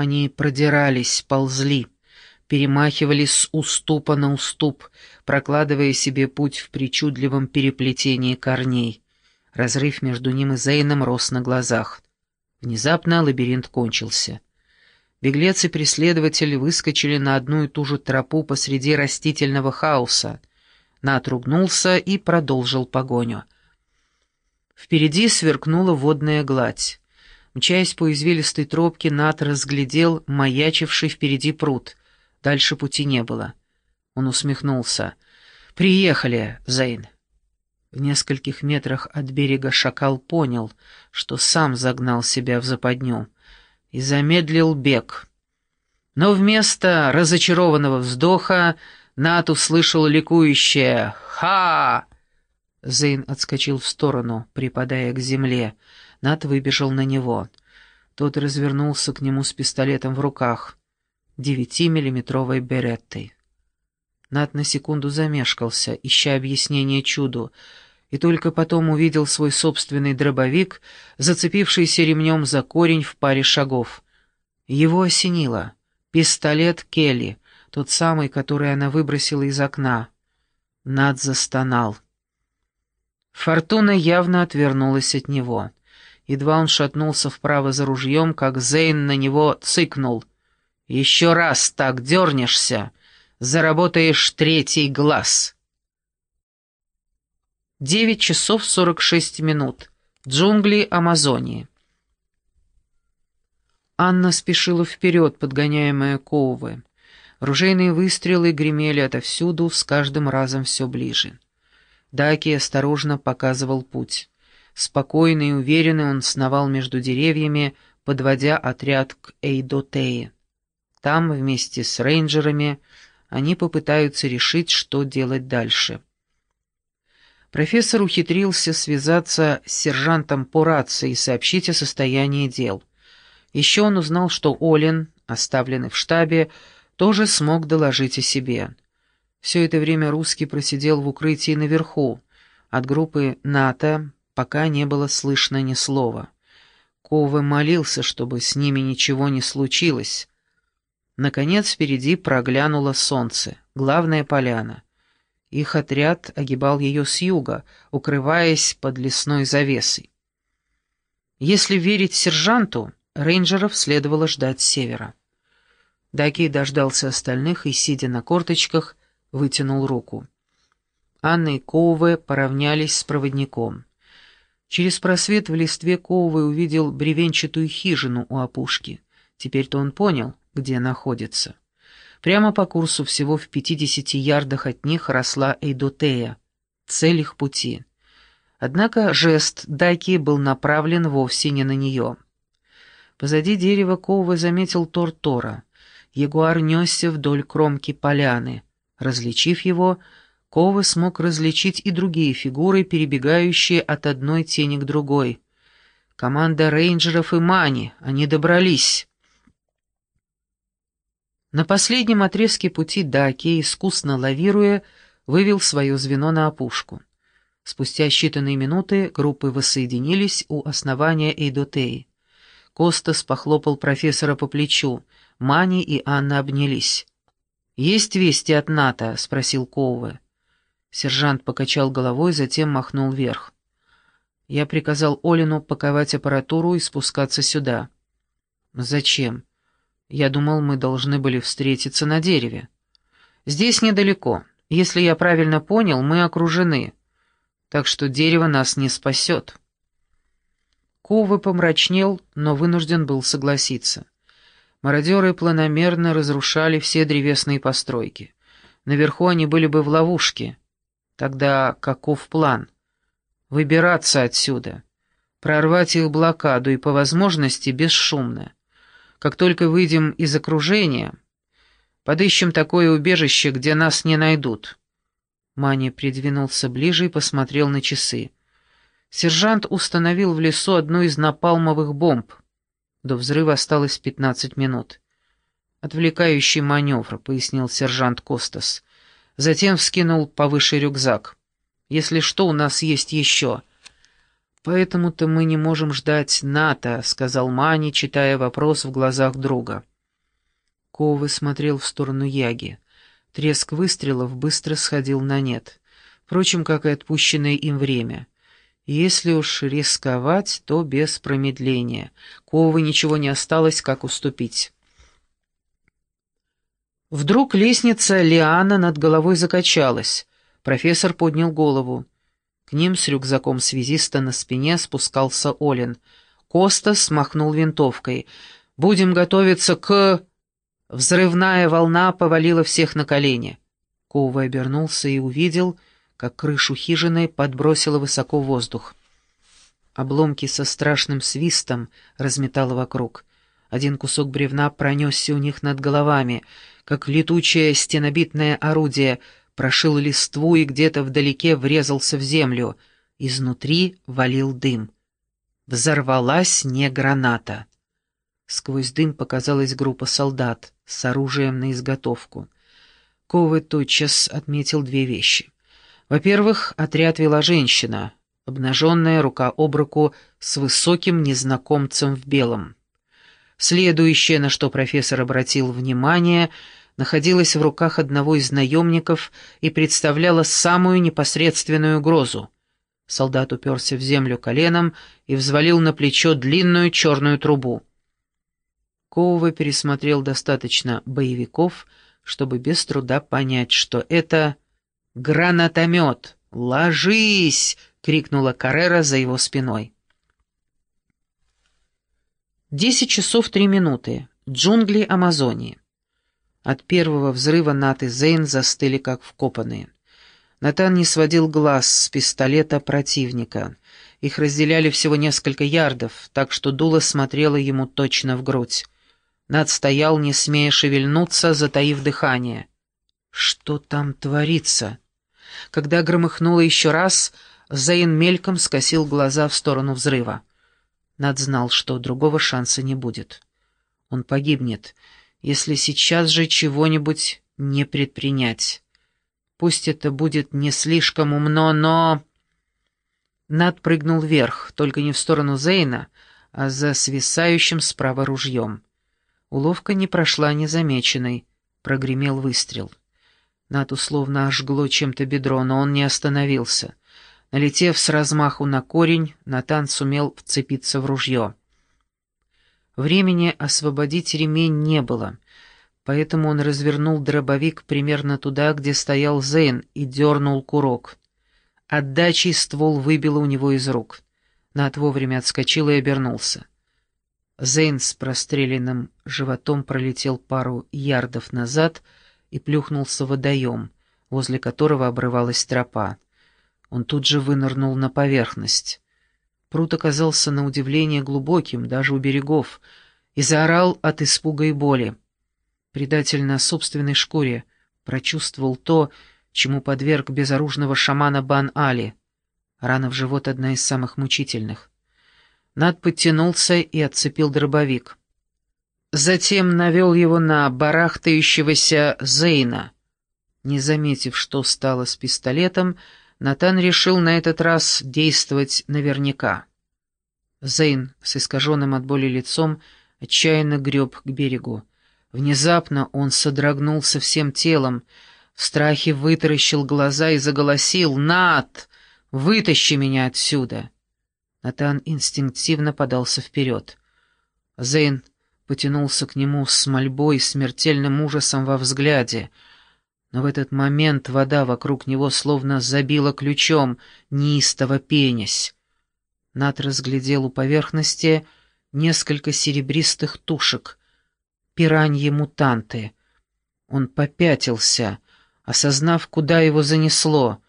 Они продирались, ползли, перемахивались с уступа на уступ, прокладывая себе путь в причудливом переплетении корней. Разрыв между ним и Зейном рос на глазах. Внезапно лабиринт кончился. Беглец и преследователь выскочили на одну и ту же тропу посреди растительного хаоса. Нат ругнулся и продолжил погоню. Впереди сверкнула водная гладь. Мчаясь по извилистой тропке, Нат разглядел маячивший впереди пруд. Дальше пути не было. Он усмехнулся. «Приехали, Зейн». В нескольких метрах от берега шакал понял, что сам загнал себя в западню, и замедлил бег. Но вместо разочарованного вздоха Нат услышал ликующее «Ха!». Зейн отскочил в сторону, припадая к земле. Нат выбежал на него. Тот развернулся к нему с пистолетом в руках, девятимиллиметровой береттой. Нат на секунду замешкался, ища объяснение чуду, и только потом увидел свой собственный дробовик, зацепившийся ремнем за корень в паре шагов. Его осенило. Пистолет Келли, тот самый, который она выбросила из окна. Над застонал. Фортуна явно отвернулась от него. Едва он шатнулся вправо за ружьем, как Зейн на него цыкнул. «Еще раз так дернешься!» заработаешь третий глаз. Девять часов сорок шесть минут. Джунгли Амазонии. Анна спешила вперед, подгоняемая Коувы. Ружейные выстрелы гремели отовсюду, с каждым разом все ближе. Даки осторожно показывал путь. Спокойный и уверенный он сновал между деревьями, подводя отряд к Эйдотее. Там, вместе с рейнджерами, они попытаются решить, что делать дальше. Профессор ухитрился связаться с сержантом по рации и сообщить о состоянии дел. Еще он узнал, что Олин, оставленный в штабе, тоже смог доложить о себе. Все это время русский просидел в укрытии наверху. От группы НАТО пока не было слышно ни слова. Ковы молился, чтобы с ними ничего не случилось, Наконец впереди проглянуло солнце, главная поляна. Их отряд огибал ее с юга, укрываясь под лесной завесой. Если верить сержанту, рейнджеров следовало ждать с севера. Даки дождался остальных и, сидя на корточках, вытянул руку. Анна и Коуве поравнялись с проводником. Через просвет в листве Коуве увидел бревенчатую хижину у опушки. Теперь-то он понял, где находится. Прямо по курсу всего в 50 ярдах от них росла Эйдотея, цель их пути. Однако жест Даки был направлен вовсе не на нее. Позади дерева Коува заметил Тор-Тора. Ягуар несся вдоль кромки поляны. Различив его, Кова смог различить и другие фигуры, перебегающие от одной тени к другой. Команда рейнджеров и Мани, они добрались. На последнем отрезке пути Даки, искусно лавируя, вывел свое звено на опушку. Спустя считанные минуты группы воссоединились у основания Эйдотеи. Костас похлопал профессора по плечу, Мани и Анна обнялись. «Есть вести от НАТО?» — спросил Коуве. Сержант покачал головой, затем махнул вверх. Я приказал Олину паковать аппаратуру и спускаться сюда. «Зачем?» Я думал, мы должны были встретиться на дереве. Здесь недалеко. Если я правильно понял, мы окружены. Так что дерево нас не спасет. Ковы помрачнел, но вынужден был согласиться. Мародеры планомерно разрушали все древесные постройки. Наверху они были бы в ловушке. Тогда каков план? Выбираться отсюда. Прорвать их блокаду и, по возможности, бесшумно. Как только выйдем из окружения, подыщем такое убежище, где нас не найдут». Маня придвинулся ближе и посмотрел на часы. Сержант установил в лесу одну из напалмовых бомб. До взрыва осталось пятнадцать минут. «Отвлекающий маневр», — пояснил сержант Костас. Затем вскинул повыше рюкзак. «Если что, у нас есть еще». «Поэтому-то мы не можем ждать НАТО», — сказал Мани, читая вопрос в глазах друга. Ковы смотрел в сторону Яги. Треск выстрелов быстро сходил на нет. Впрочем, как и отпущенное им время. Если уж рисковать, то без промедления. Ковы ничего не осталось, как уступить. Вдруг лестница Лиана над головой закачалась. Профессор поднял голову. К ним с рюкзаком связиста на спине спускался Олин. Коста смахнул винтовкой. «Будем готовиться к...» Взрывная волна повалила всех на колени. Кова обернулся и увидел, как крышу хижины подбросило высоко воздух. Обломки со страшным свистом разметало вокруг. Один кусок бревна пронесся у них над головами, как летучее стенобитное орудие, прошил листву и где-то вдалеке врезался в землю. Изнутри валил дым. Взорвалась не граната. Сквозь дым показалась группа солдат с оружием на изготовку. Ковы тотчас отметил две вещи. Во-первых, отряд вела женщина, обнаженная рука об руку с высоким незнакомцем в белом. Следующее, на что профессор обратил внимание, находилось в руках одного из наемников и представляло самую непосредственную угрозу. Солдат уперся в землю коленом и взвалил на плечо длинную черную трубу. Коува пересмотрел достаточно боевиков, чтобы без труда понять, что это гранатомет. «Ложись!» — крикнула Каррера за его спиной. Десять часов три минуты. Джунгли Амазонии. От первого взрыва Нат и Зейн застыли как вкопанные. Натан не сводил глаз с пистолета противника. Их разделяли всего несколько ярдов, так что дуло смотрело ему точно в грудь. Над стоял, не смея шевельнуться, затаив дыхание. Что там творится? Когда громыхнуло еще раз, Зейн мельком скосил глаза в сторону взрыва. Над знал, что другого шанса не будет. Он погибнет, если сейчас же чего-нибудь не предпринять. Пусть это будет не слишком умно, но... Над прыгнул вверх, только не в сторону Зейна, а за свисающим справа ружьем. Уловка не прошла незамеченной. Прогремел выстрел. Над условно ожгло чем-то бедро, но он не остановился. Налетев с размаху на корень, Натан сумел вцепиться в ружье. Времени освободить ремень не было, поэтому он развернул дробовик примерно туда, где стоял Зейн, и дернул курок. Отдачей ствол выбило у него из рук. Нат вовремя отскочил и обернулся. Зейн с простреленным животом пролетел пару ярдов назад и плюхнулся в водоем, возле которого обрывалась тропа. Он тут же вынырнул на поверхность. Пруд оказался на удивление глубоким, даже у берегов, и заорал от испуга и боли. Предатель на собственной шкуре прочувствовал то, чему подверг безоружного шамана Бан-Али. Рана в живот одна из самых мучительных. Над подтянулся и отцепил дробовик. Затем навел его на барахтающегося Зейна. Не заметив, что стало с пистолетом, Натан решил на этот раз действовать наверняка. Зейн с искаженным от боли лицом отчаянно греб к берегу. Внезапно он содрогнулся всем телом, в страхе вытаращил глаза и заголосил «Нат! Вытащи меня отсюда!» Натан инстинктивно подался вперед. Зейн потянулся к нему с мольбой и смертельным ужасом во взгляде — но в этот момент вода вокруг него словно забила ключом, неистово пенясь. Нат разглядел у поверхности несколько серебристых тушек, пираньи-мутанты. Он попятился, осознав, куда его занесло,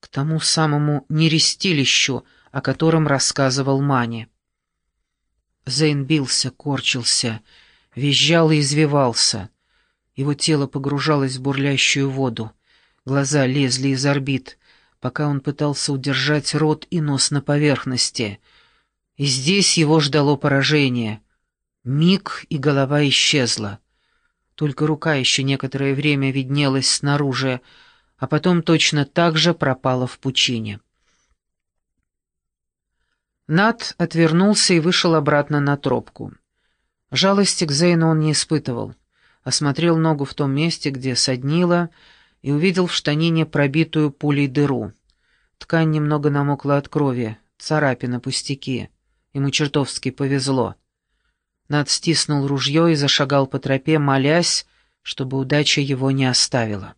к тому самому нерестилищу, о котором рассказывал Мани. Зейн бился, корчился, визжал и извивался — его тело погружалось в бурлящую воду. Глаза лезли из орбит, пока он пытался удержать рот и нос на поверхности. И здесь его ждало поражение. Миг, и голова исчезла. Только рука еще некоторое время виднелась снаружи, а потом точно так же пропала в пучине. Над отвернулся и вышел обратно на тропку. Жалости к Зейну он не испытывал. Осмотрел ногу в том месте, где соднило, и увидел в штанине пробитую пулей дыру. Ткань немного намокла от крови, царапина пустяки. Ему чертовски повезло. Над стиснул ружье и зашагал по тропе, молясь, чтобы удача его не оставила.